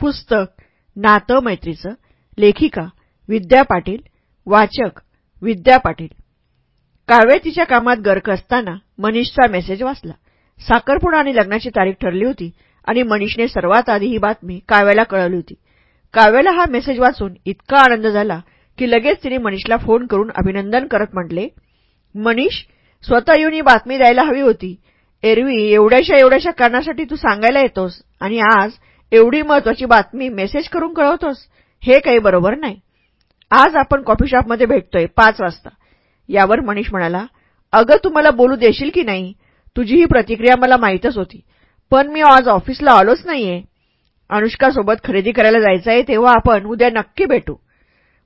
पुस्तक नातं मैत्रीचं लेखिका विद्या पाटील वाचक विद्या पाटील. काव्य तिच्या कामात गर्क असताना मनीषचा मेसेज वाचला. साखरपुडा आणि लग्नाची तारीख ठरली होती आणि मनीषने सर्वात आधी ही बातमी काव्याला कळवली होती. काव्याला हा मेसेज वाचून इतका आनंद झाला की लगेच तिने मनीषला फोन करून अभिनंदन करत म्हटले मनीष स्वतः येऊन ही बातमी द्यायला हवी होती. एरवी एवढ्याशा एवढ्याशा कारणासाठी तू सांगायला येतोस आणि आज एवढी महत्वाची बातमी मेसेज करून कळवतोस हे काही बरोबर नाही. आज आपण कॉफी शॉपमध्ये भेटतोय पाच वाजता. यावर मनीष म्हणाला अगं तू मला बोलू देशील की नाही? तुझी ही प्रतिक्रिया मला माहीतच होती. पण मी आज ऑफिसला आलोच नाहीये. अनुष्कासोबत खरेदी करायला जायचं आहे तेव्हा आपण उद्या नक्की भेटू.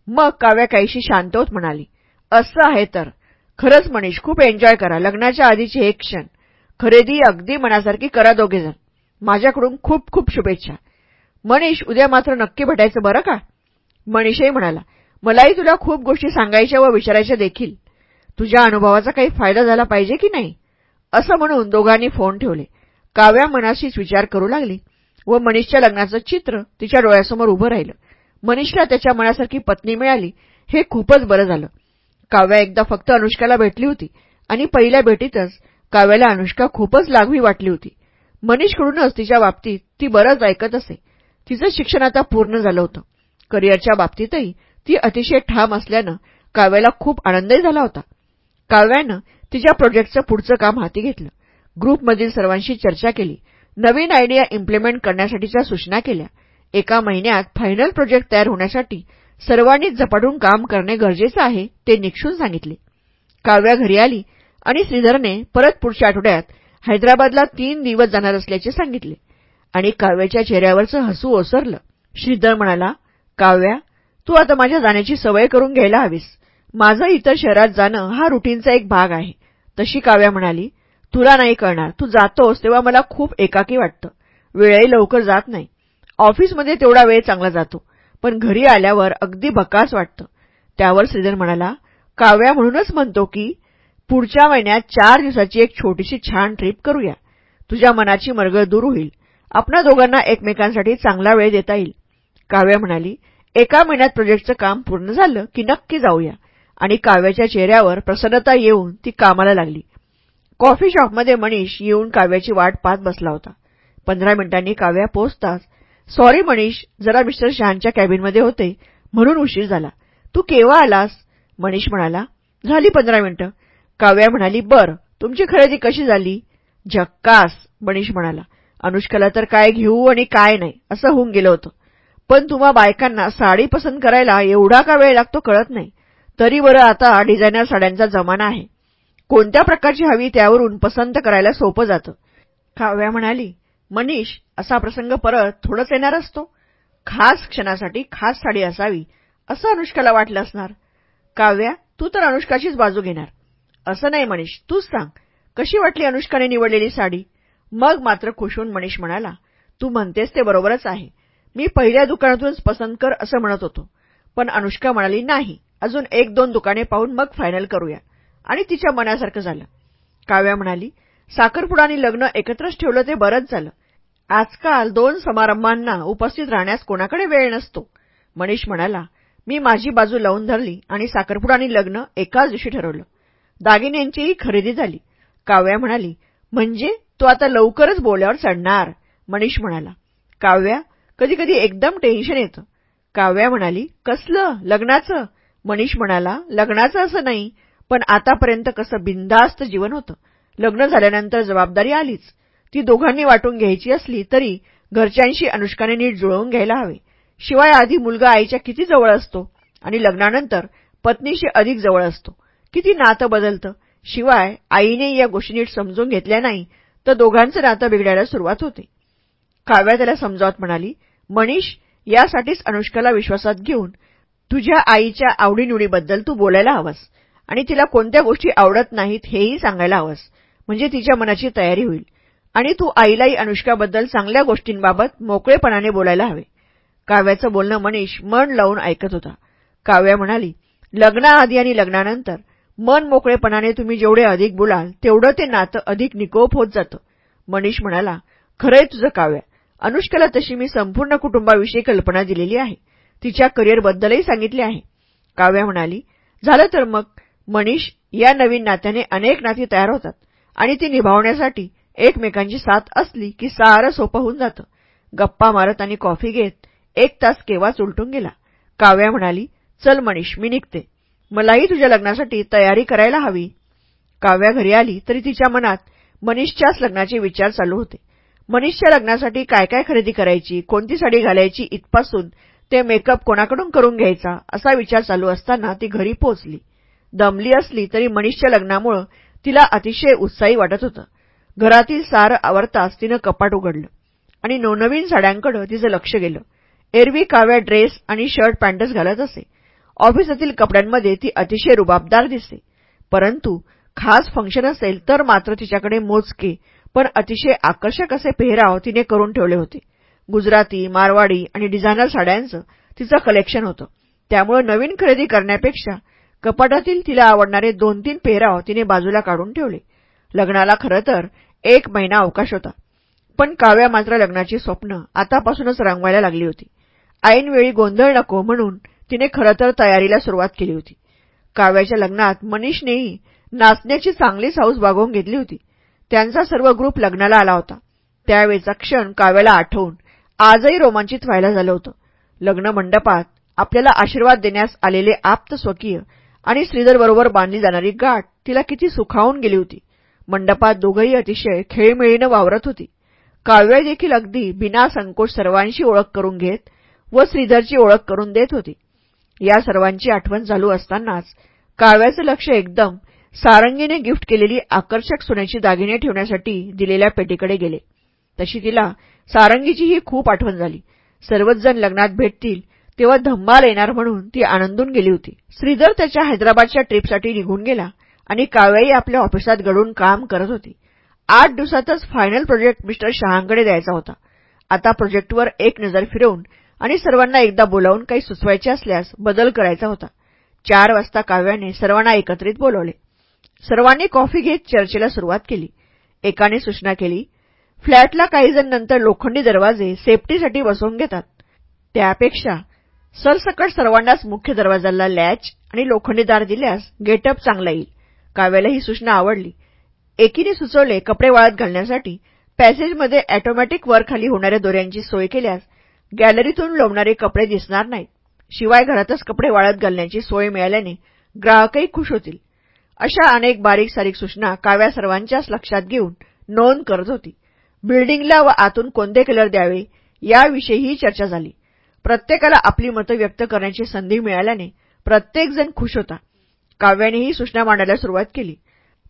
मग काव्या काहीशी शांत होत म्हणाली असं आहे तर. खरंच मनीष खूप एन्जॉय करा. लग्नाच्या आधीचे हे क्षण. खरेदी अगदी मनासारखी करा दोघेजण. माझ्याकडून खूप खूप शुभेच्छा. मनीष उद्या मात्र नक्की भेटायचं बरं का? मनीषही म्हणाला मलाही तुला खूप गोष्टी सांगायच्या व विचारायच्या देखील. तुझ्या अनुभवाचा काही फायदा झाला पाहिजे की नाही? असं म्हणून दोघांनी फोन ठेवले. काव्या मनाशीच विचार करू लागली व मनीषच्या लग्नाचं चित्र तिच्या डोळ्यासमोर उभं राहिलं. मनीषला त्याच्या मनासारखी पत्नी मिळाली हे खूपच बरं झालं. काव्या एकदा फक्त अनुष्काला भेटली होती आणि पहिल्या भेटीतच काव्याला अनुष्का खूपच लागवी वाटली होती. मनीषकडूनच तिच्या बाबतीत ती बरंच ऐकत असे. तिचं शिक्षण आता पूर्ण झालं होतं. करिअरच्या बाबतीतही ती अतिशय ठाम असल्यानं काव्याला खूप आनंदही झाला होता. काव्यानं तिच्या प्रोजेक्टचं पुढचं काम हाती घेतलं. ग्रुपमधील सर्वांशी चर्चा केली. नवीन आयडिया इम्प्लिमेंट करण्यासाठीच्या सूचना केल्या. एका महिन्यात फायनल प्रोजेक्ट तयार होण्यासाठी सर्वांनीच झपाटून काम करणे गरजेचं आहे ते निक्षून सांगितले. काव्या घरी आली आणि श्रीधरने परत पुढच्या आठवड्यात हैदराबादला तीन दिवस जाणार असल्याचे सांगितले. आणि काव्याच्या चेहऱ्यावरचं हसू ओसरलं. श्रीधर म्हणाला काव्या तू आता माझ्या जाण्याची सवय करून घ्यायला हवीस. माझं इतर शहरात जाणं हा रुटीनचा एक भाग आहे. तशी काव्या म्हणाली तुला नाही कळणार. तू जातोस तेव्हा मला खूप एकाकी वाटतं. वेळही लवकर जात नाही. ऑफिसमध्ये तेवढा वेळ चांगला जातो पण घरी आल्यावर अगदी बकास वाटतं. त्यावर श्रीधर म्हणाला काव्या म्हणूनच म्हणतो की पुढच्या महिन्यात चार दिवसाची एक छोटीशी छान ट्रीप करूया. तुझ्या मनाची मरगळ दूर होईल. आपल्या दोघांना एकमेकांसाठी चांगला वेळ देता येईल. काव्या म्हणाली एका महिन्यात प्रोजेक्टचं काम पूर्ण झालं की नक्की जाऊया. आणि काव्याच्या चेहऱ्यावर प्रसन्नता येऊन ती कामाला लागली. कॉफी शॉपमध्ये मनीष येऊन काव्याची वाट पाहत बसला होता. पंधरा मिनिटांनी काव्या पोहोचताच सॉरी मनीष जरा मिस्टर शहांच्या कॅबिनमध्ये होते म्हणून उशीर झाला. तू केव्हा आलास? मनीष म्हणाला झाली पंधरा मिनिटं. काव्या म्हणाली बर तुमची खरेदी कशी झाली? झक्कास मनीष म्हणाला. अनुष्काला तर काय घेऊ आणि काय नाही असं होऊन गेलं होतं. पण तुम्हा बायकांना साडी पसंत करायला एवढा का वेळ लागतो कळत नाही. तरी बरं आता डिझायनर साड्यांचा जमाना आहे. कोणत्या प्रकारची हवी त्यावरून पसंत करायला सोपं जातं? काव्या म्हणाली मनीष असा प्रसंग परत थोडंच येणार असतो. खास क्षणासाठी खास साडी असावी असं अनुष्काला वाटलं असणार. काव्या तू तर अनुष्काचीच बाजू घेणार. असं नाही मनीष तूच सांग कशी वाटली अनुष्काने निवडलेली साडी? मग मात्र खुशून मनीष म्हणाला तू म्हणतेस ते बरोबरच आहे. मी पहिल्या दुकानातूनच पसंत कर असं म्हणत होतो. पण अनुष्का म्हणाली नाही अजून एक दोन दुकाने पाहून मग फायनल करूया. आणि तिच्या मनासारखं झालं. काव्या म्हणाली साखरपुडा आणि लग्न एकत्रच ठेवलं ते बरंच झालं. आजकाल दोन समारंभांना उपस्थित राहण्यास कोणाकडे वेळ नसतो. मनीष म्हणाला मी माझी बाजू लावून धरली आणि साखरपुडा आणि लग्न एकाच दिवशी ठरवलं. दागिन्यांचीही खरेदी झाली. काव्या म्हणाली म्हणजे तो आता लवकरच बोल्यावर चढणार? मनीष म्हणाला काव्या कधीकधी एकदम टेन्शन येतं. काव्या म्हणाली कसलं? लग्नाचं? मनीष म्हणाला लग्नाचं असं नाही पण आतापर्यंत कसं बिंदास्त जीवन होतं. लग्न झाल्यानंतर जबाबदारी आलीच. ती दोघांनी वाटून घ्यायची असली तरी घरच्यांशी अनुष्काने नीट जुळवून घ्यायला हवे. शिवाय आधी मुलगा आईच्या किती जवळ असतो आणि लग्नानंतर पत्नीशी अधिक जवळ असतो. किती नातं बदलतं. शिवाय आईने या गोष्टी नीट समजून घेतल्या नाही तर दोघांचं नातं बिघडायला सुरुवात होते. काव्या त्याला समजावत म्हणाली मनीष यासाठीच अनुष्काला विश्वासात घेऊन तुझ्या आईच्या आवडीनिवडीबद्दल तू बोलायला हवंस आणि तिला कोणत्या गोष्टी आवडत नाहीत हेही सांगायला हवंस म्हणजे तिच्या मनाची तयारी होईल. आणि तू आईलाही अनुष्काबद्दल चांगल्या गोष्टींबाबत मोकळेपणाने बोलायला हवे. काव्याचं बोलणं मनीष मन लावून ऐकत होता. काव्या म्हणाली लग्नाआधी आणि लग्नानंतर मन मोकळेपणाने तुम्ही जेवढे अधिक बोलाल तेवढं ते नातं अधिक निकोप होत जातं. मनीष म्हणाला खरंय तुझं काव्या. अनुष्काला तशी मी संपूर्ण कुटुंबाविषयी कल्पना दिलेली आहे. तिच्या करिअरबद्दलही सांगितले आहे. काव्या म्हणाली झालं तर मग. मनीष या नवीन नात्याने अनेक नाती तयार होतात आणि ती निभावण्यासाठी एकमेकांची साथ असली की सारं सोपं होऊन जातं. गप्पा मारत आणि कॉफी घेत एक तास केव्हाच उलटून गेला. काव्या म्हणाली चल मनीष मी निघते. मलाही तुझ्या लग्नासाठी तयारी करायला हवी. काव्या घरी आली तरी तिच्या मनात मनीषच्याच लग्नाचे विचार चालू होते. मनीषच्या लग्नासाठी काय काय खरेदी करायची कोणती साडी घालायची इथपासून ते मेकअप कोणाकडून करून घ्यायचा असा विचार चालू असताना ती घरी पोहोचली. दमली असली तरी मनीषच्या लग्नामुळं तिला अतिशय उत्साही वाटत होतं. घरातील सारं आवरताच तिनं कपाट उघडलं आणि नवनवीन साड्यांकडं तिचं लक्ष गेलं. एरवी काव्या ड्रेस आणि शर्ट पॅन्टच घालत असे. ऑफिसातील कपड्यांमध्ये ती अतिशय रुबाबदार दिसते. परंतु खास फंक्शन असेल तर मात्र तिच्याकडे मोजके पण अतिशय आकर्षक असे पेहराव तिने करून ठेवले होते. गुजराती मारवाडी आणि डिझायनर साड्यांचं तिचं कलेक्शन होतं. त्यामुळे नवीन खरेदी करण्यापेक्षा कपाटातील तिला आवडणारे दोन तीन पेहराव तिने बाजूला काढून ठेवले. लग्नाला खरं तर एक महिना अवकाश होता. पण काव्या मात्र लग्नाची स्वप्न आतापासूनच रंगवायला लागली होती. ऐनवेळी गोंधळ नको म्हणून तिने खरंतर तयारीला सुरुवात केली होती. काव्याच्या लग्नात मनीषनेही नाचण्याची चांगलीच हाऊस बागवून घेतली होती. त्यांचा सर्व ग्रुप लग्नाला आला होता. त्यावेळचा क्षण काव्याला आठवून आजही रोमांचित व्हायला झालं होतं. लग्न मंडपात आपल्याला आशीर्वाद देण्यास आलेले आप्त स्वकीय आणि श्रीधरबरोबर बांधली जाणारी गाठ तिला किती सुखावून गेली होती. मंडपात दोघंही अतिशय खेळमेळीनं वावरत होती. काव्य देखील अगदी बिना संकोच सर्वांशी ओळख करून घेत व श्रीधरची ओळख करून देत होती. या सर्वांची आठवण चालू असतानाच काव्याचं लक्ष एकदम सारंगीने गिफ्ट केलेली आकर्षक सोन्याची दागिने ठेवण्यासाठी दिलेल्या पेटीकडे गेले. तशी तिला सारंगीचीही खूप आठवण झाली. सर्वच जण लग्नात भेटतील तेव्हा धम्माल येणार म्हणून ती आनंदून गेली होती. श्रीधर त्याच्या हैदराबादच्या ट्रिपसाठी निघून गेला आणि काव्याही आपल्या ऑफिसात घडून काम करत होती. आठ दिवसातच फायनल प्रोजेक्ट मिस्टर शहांकडे द्यायचा होता. आता प्रोजेक्टवर एक नजर फिरवून आणि सर्वांना एकदा बोलावून काही सुचवायचे असल्यास बदल करायचा होता. चार वाजता काव्याने सर्वांना एकत्रित बोलवले. सर्वांनी कॉफी घेत चर्चेला सुरुवात केली. एकाने सूचना केली फ्लॅटला काहीजण नंतर लोखंडी दरवाजे सेफ्टीसाठी बसवून घेतात. त्यापेक्षा सरसकट सर्वांनाच मुख्य दरवाजाला लॅच आणि लोखंडीदार दिल्यास गेटअप चांगला येईल. काव्याला ही सूचना आवडली. एकीने सुचवले कपडे वाळत घालण्यासाठी पॅसेजमध्ये ऑटोमॅटिक वरखाली होणाऱ्या दोऱ्यांची सोय केल्यास गॅलरीतून लोंबणारे कपडे दिसणार नाहीत. शिवाय घरातच कपडे वाळत घालण्याची सोय मिळाल्याने ग्राहकही खुश होतील. अशा अनेक बारीक सारीक सूचना काव्या सर्वांच्याच लक्षात घेऊन नोंद करत होती. बिल्डिंगला व आतून कोणते कलर द्यावे याविषयीही चर्चा झाली. प्रत्येकाला आपली मतं व्यक्त करण्याची संधी मिळाल्याने प्रत्येकजण खुश होता. काव्याने ही सूचना मांडायला सुरुवात केली.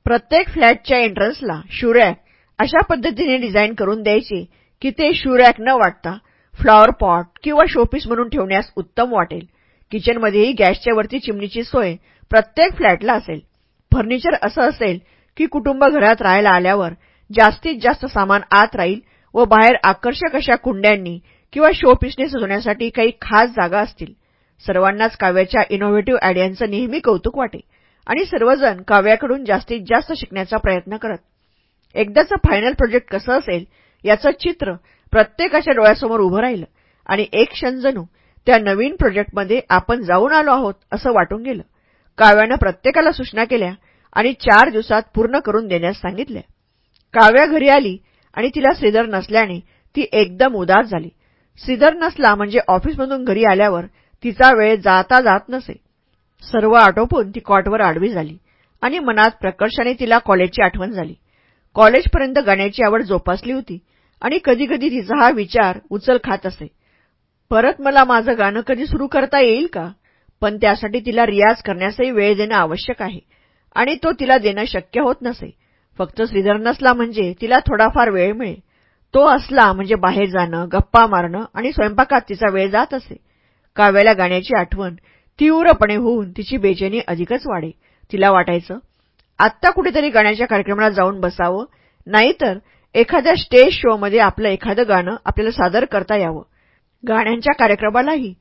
प्रत्येक फ्लॅटच्या एंट्रन्सला शूरॅक अशा पद्धतीने डिझाईन करून द्यायचे की ते शूरॅक न वाटता फ्लॉवर पॉट किंवा शोपीस म्हणून ठेवण्यास उत्तम वाटेल. किचनमध्येही गॅसच्या वरती चिमणीची सोय प्रत्येक फ्लॅटला असेल. फर्निचर असं असेल की कुटुंब घरात राहायला आल्यावर जास्तीत जास्त सामान आत राहील व बाहेर आकर्षक अशा कुंड्यांनी किंवा शोपीसने सजवण्यासाठी काही खास जागा असतील. सर्वांनाच काव्याच्या इनोव्हेटिव्ह आयडियांचं नेहमी कौतुक वाटे आणि सर्वजण काव्याकडून जास्तीत जास्त शिकण्याचा प्रयत्न करत. एकदाचं फायनल प्रोजेक्ट कसं असेल याचं चित्र प्रत्येकाच्या डोळ्यासमोर उभं राहिलं. आणि एक क्षण जणू त्या नवीन प्रोजेक्टमध्ये आपण जाऊन आलो आहोत असं वाटून गेलं. काव्यानं प्रत्येकाला सूचना केल्या आणि चार दिवसात पूर्ण करून देण्यास सांगितल्या. काव्या घरी आली आणि तिला श्रीधर नसल्याने ती एकदम उदास झाली. श्रीधर नसला म्हणजे ऑफिसमधून घरी आल्यावर तिचा वेळ जाता जात नसे. सर्व आटोपून ती कॉटवर आडवी झाली आणि मनात प्रकर्षाने तिला कॉलेजची आठवण झाली. कॉलेजपर्यंत गाण्याची आवड जोपासली होती. आणि कधीकधी तिचा हा विचार उचल खात असे. परत मला माझं गाणं कधी सुरू करता येईल का? पण त्यासाठी तिला रियाज करण्यासही वेळ देणं आवश्यक आहे. आणि तो तिला देणं शक्य होत नसे. फक्त श्रीधर नसला म्हणजे तिला थोडाफार वेळ मिळे तो असला म्हणजे बाहेर जाणं गप्पा मारणं आणि स्वयंपाकात तिचा वेळ जात असे. काव्याला गाण्याची आठवण तीव्रपणे होऊन तिची बेचैनी अधिकच वाढे. तिला वाटायचं आत्ता कुठेतरी गाण्याच्या कार्यक्रमाला जाऊन बसावं. नाहीतर एखाद्या स्टेज शोमध्ये आपलं एखादं गाणं आपल्याला सादर करता यावं. गाण्यांच्या कार्यक्रमालाही.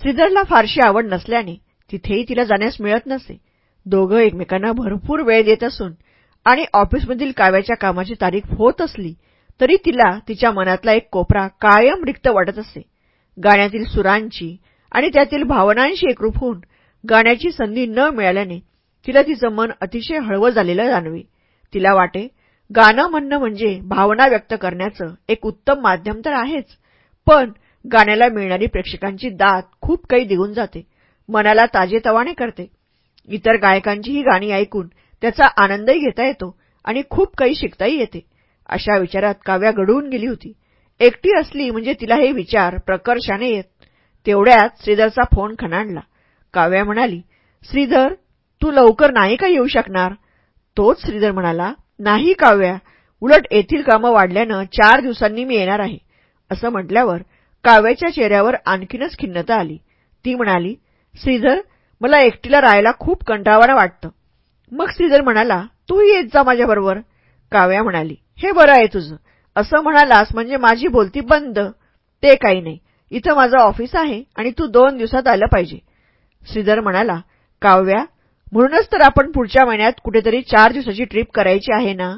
श्रीधरला फारशी आवड नसल्याने तिथेही तिला जाण्यास मिळत नसे. दोघं एकमेकांना भरपूर वेळ देत असून आणि ऑफिसमधील काव्याच्या कामाची तारीख होत असली तरी तिला तिच्या मनातला एक कोपरा कायम रिक्त वाटत असे. गाण्यातील सुरांची आणि त्यातील भावनांशी एकरूप होऊन गाण्याची संधी न मिळाल्याने तिला तिचं मन अतिशय हळवं झालेलं जाणवे. तिला वाटे गाणं म्हणणं म्हणजे भावना व्यक्त करण्याचं एक उत्तम माध्यम तर आहेच. पण गाण्याला मिळणारी प्रेक्षकांची दात खूप काही देऊन जाते. मनाला ताजेतवाने करते. इतर गायकांची ही गाणी ऐकून त्याचा आनंदही घेता येतो आणि खूप काही शिकताही येते. अशा विचारात काव्या घडवून गेली होती. एकटी असली म्हणजे तिला हे विचार प्रकर्षाने येत. तेवढ्यात श्रीधरचा फोन खणाणला. काव्या म्हणाली श्रीधर तू लवकर नाही का येऊ शकणार? तोच श्रीधर म्हणाला नाही काव्या उलट येथील कामं वाढल्यानं चार दिवसांनी मी येणार आहे. असं म्हटल्यावर काव्याच्या चेहऱ्यावर आणखीनच खिन्नता आली. ती म्हणाली श्रीधर मला एकटीला राहायला खूप कंटाळवाणं वाटतं. मग श्रीधर म्हणाला तू येत जा माझ्याबरोबर. काव्या म्हणाली हे बरं आहे तुझं. असं म्हणालास म्हणजे माझी बोलती बंद. ते काही नाही. इथं माझं ऑफिस आहे आणि तू दोन दिवसात आलं पाहिजे. श्रीधर म्हणाला काव्या म्हणूनच तर आपण पुढच्या महिन्यात कुठेतरी चार दिवसाची ट्रीप करायची आहे ना?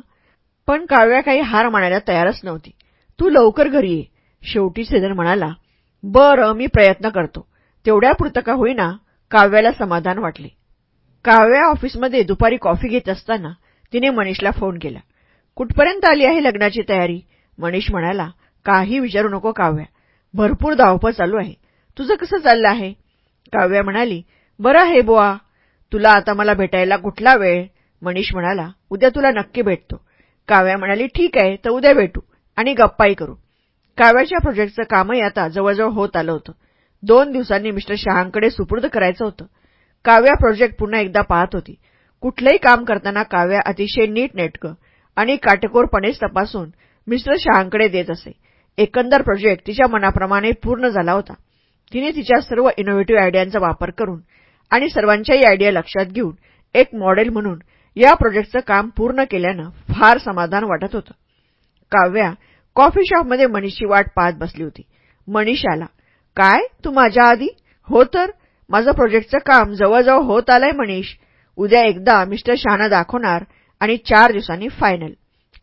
पण काव्या काही हार मानायला तयारच नव्हती. तू लवकर घरी ये शेवटी सेजन म्हणाला. बरं मी प्रयत्न करतो. तेवढ्यापुरतं का होईना काव्याला समाधान वाटले. काव्या ऑफिसमध्ये दुपारी कॉफी घेत असताना तिने मनीषला फोन केला. कुठपर्यंत आली आहे लग्नाची तयारी? मनीष म्हणाला. काही विचारू नको काव्या. भरपूर धावपळ चालू आहे. तुझं कसं चाललं आहे? काव्या म्हणाली. बरं आहे बुवा. तुला आता मला भेटायला कुठला वेळ? मनीष म्हणाला उद्या तुला नक्की भेटतो. काव्या म्हणाली ठीक आहे तर उद्या भेटू आणि गप्पाही करू. काव्याच्या प्रोजेक्टचं कामही आता जवळजवळ होत आलं होतं. दोन दिवसांनी मिस्टर शहांकडे सुपूर्द करायचं होतं. काव्या प्रोजेक्ट पुन्हा एकदा पाहत होती. कुठलंही काम करताना काव्या अतिशय नीट नेटकं आणि काटेकोरपणेच तपासून मिस्टर शहांकडे देत असे. एकंदर प्रोजेक्ट तिच्या मनाप्रमाणे पूर्ण झाला होता. तिने तिच्या सर्व इनोव्हेटिव्ह आयडियांचा वापर करून आणि सर्वांच्याही आयडिया लक्षात घेऊन एक मॉडेल म्हणून या प्रोजेक्टचं काम पूर्ण केल्यानं फार समाधान वाटत होतं. काव्या कॉफी शॉपमध्ये मनीषची वाट पाहत बसली होती. मनीष आला काय? तू माझ्या आधी? हो तर? माझं प्रोजेक्टचं काम जवळजवळ होत आलंय मनीष. उद्या एकदा मिस्टर शहाना दाखवणार आणि चार दिवसांनी फायनल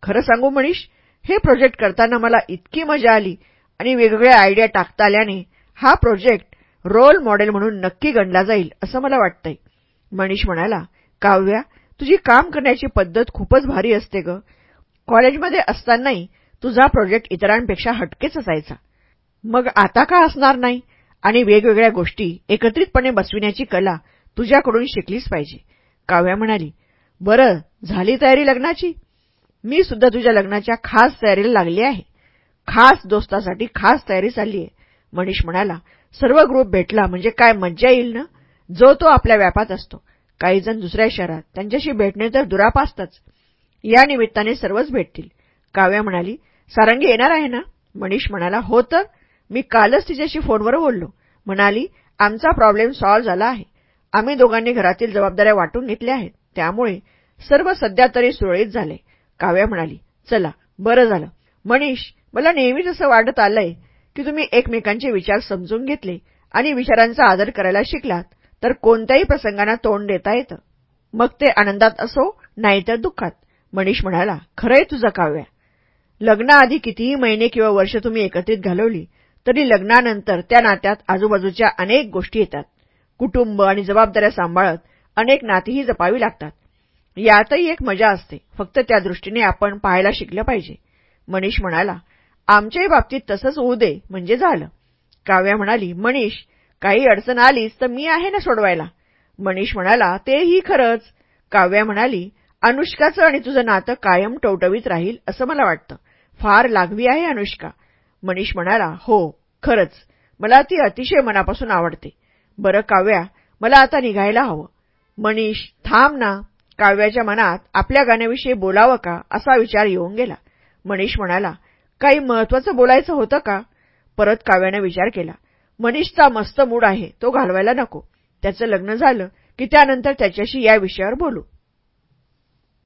खरं सांगू मनीष हे प्रोजेक्ट करताना मला इतकी मजा आली आणि वेगवेगळ्या आयडिया टाकता आल्याने हा प्रोजेक्ट रोल मॉडेल म्हणून नक्की गणला जाईल असं मला वाटतंय. मनीष म्हणाला काव्या तुझी काम करण्याची पद्धत खूपच भारी असते ग. कॉलेजमध्ये असतानाही तुझा प्रोजेक्ट इतरांपेक्षा हटकेच असायचा. मग आता का असणार नाही? आणि वेगवेगळ्या गोष्टी एकत्रितपणे बसविण्याची कला तुझ्याकडून शिकलीच पाहिजे. काव्या म्हणाली बरं झाली तयारी लग्नाची? मी सुद्धा तुझ्या लग्नाच्या खास तयारीला लागली आहे. खास दोस्तासाठी खास तयारी चालली आहे. मनीष म्हणाला सर्व ग्रुप भेटला म्हणजे काय मज्जा येईल ना? जो तो आपल्या व्यापात असतो. काही जण दुसऱ्या शहरात. त्यांच्याशी भेटणे तर दुरापासतच. या निमित्ताने सर्वच भेटतील. काव्या म्हणाली सारंगी येणार आहे ना? मनीष म्हणाला हो तर. मी कालच तिच्याशी फोनवर बोललो. म्हणाली आमचा प्रॉब्लेम सॉल्व्ह झाला आहे. आम्ही दोघांनी घरातील जबाबदाऱ्या वाटून घेतल्या आहेत. त्यामुळे सर्व सध्या तरी सुरळीत झाले. काव्या म्हणाली चला बरं झालं. मनीष मला नेहमीच असं वाटत आलंय. की तुम्ही एकमेकांचे विचार समजून घेतले आणि विचारांचा आदर करायला शिकलात तर कोणत्याही प्रसंगांना तोंड देता येतं. मग ते आनंदात असो नाहीतर दुःखात. मनीष म्हणाला खरंय तुझं काव्या. लग्नाआधी कितीही महिने किंवा वर्ष तुम्ही एकत्रित घालवली तरी लग्नानंतर त्या नात्यात आजूबाजूच्या अनेक गोष्टी येतात. कुटुंब आणि जबाबदाऱ्या सांभाळत अनेक नातीही जपावी लागतात. यातही एक मजा असते. फक्त त्या दृष्टीने आपण पाहायला शिकलं पाहिजे. मनीष म्हणाला आमच्याही बाबतीत तसंच होऊ दे म्हणजे झालं. काव्या म्हणाली मनीष काही अडचण आलीच तर मी आहे ना सोडवायला. मनीष म्हणाला तेही खरंच. काव्या म्हणाली अनुष्काचं आणि तुझं नातं कायम टवटवीत राहील असं मला वाटतं. फार लागवी आहे अनुष्का. मनीष म्हणाला हो खरंच. मला ती अतिशय मनापासून आवडते. बरं काव्या मला आता निघायला हवं. मनीष थांब ना. काव्याच्या मनात आपल्या गाण्याविषयी बोलावं का? असा विचार येऊन गेला. मनीष म्हणाला काही महत्वाचं बोलायचं होतं का? परत काव्याने विचार केला. मनीषचा मस्त मूड आहे तो घालवायला नको. त्याचं लग्न झालं की त्यानंतर त्याच्याशी या विषयावर बोलू.